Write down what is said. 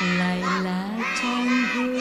lại là trong hương